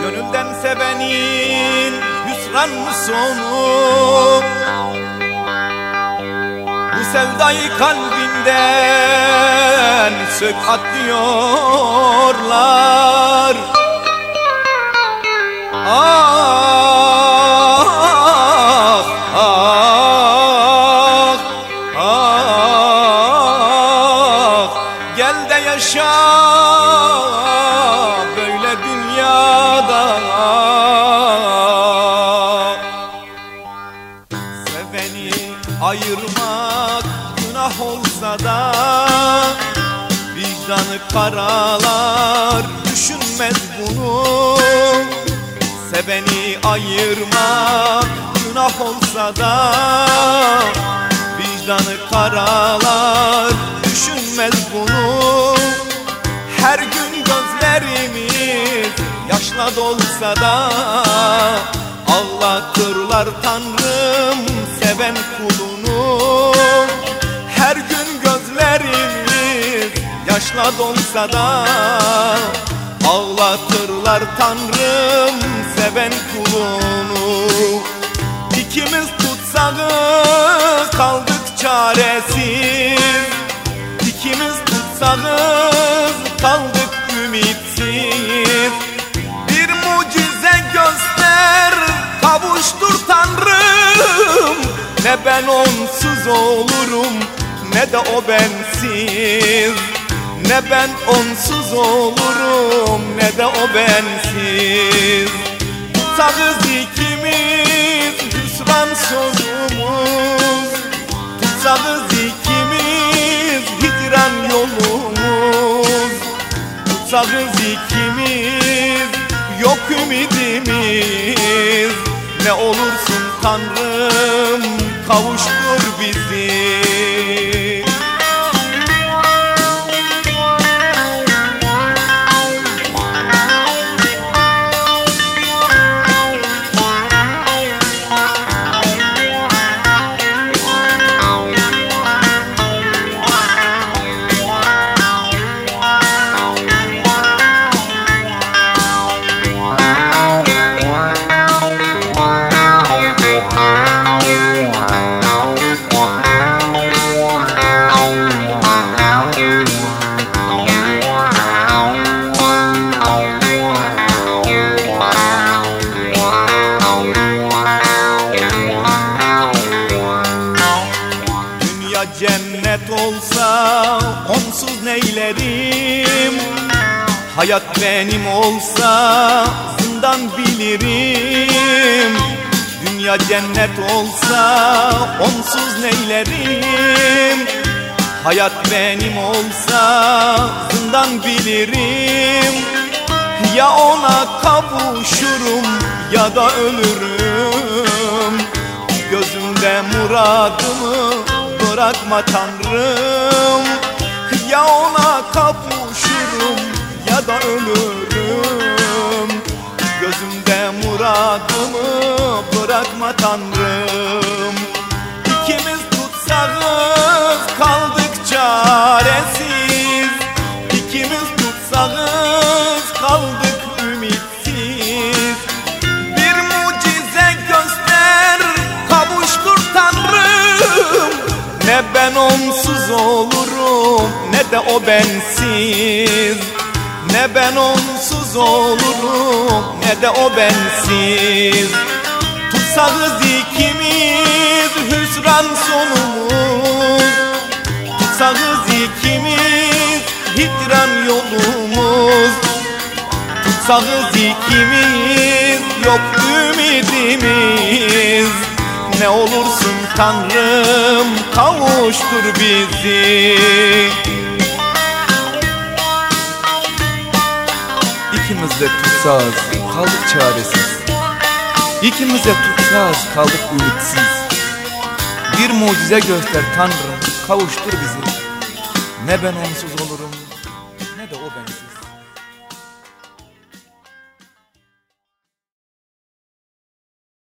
Gönülden sevenin hüsran mı sonu Bu sevdayı kalbinden sök at diyorlar Ah Gel de yaşa böyle dünyada. Seveni ayırmak günah olsa da Vicdanı karalar düşünmez bunu. Seveni ayırmak günah olsa da Vicdanı karalar düşünmez bunu yaşla dolsa da Ağlatırlar Tanrım seven kulunu. Her gün gözlerimiz yaşla dolsa da Ağlatırlar Tanrım seven kulunu. İkimiz tutsağı kaldık çaresiz. İkimiz tutsağız Ne ben onsuz olurum. Ne de o bensiz. Ne ben onsuz olurum ne de o bensiz. Tutsağız ikimiz hüsran sonumuz Tutsağız ikimiz hicran yolumuz. Tutsağız ikimiz yok ümidimiz. Ne olursun Tanrım kavuştur bizi cennet olsa onsuz neylerim? Hayat benim olsa zindan bilirim. Dünya cennet olsa onsuz neylerim? Hayat benim olsa zindan bilirim. Ya ona kavuşurum ya da ölürüm. Gözümde muradımı bırakma Tanrım. Ya ona kavuşurum ya da ölürüm. Gözümde muradımı bırakma Tanrım ne de o bensiz. Ne ben onsuz olurum ne de o bensiz. Tutsağız ikimiz hüsran sonumuz. Tutsağız ikimiz hicran yolumuz. Tutsağız ikimiz yok ümidimiz. Ne olursun Tanrım kavuştur bizi İkimiz de tutsağız, kaldık çaresiz. İkimiz de tutsağız, kaldık ümitsiz. Bir mucize göster Tanrım, kavuştur bizi. Ne ben onsuz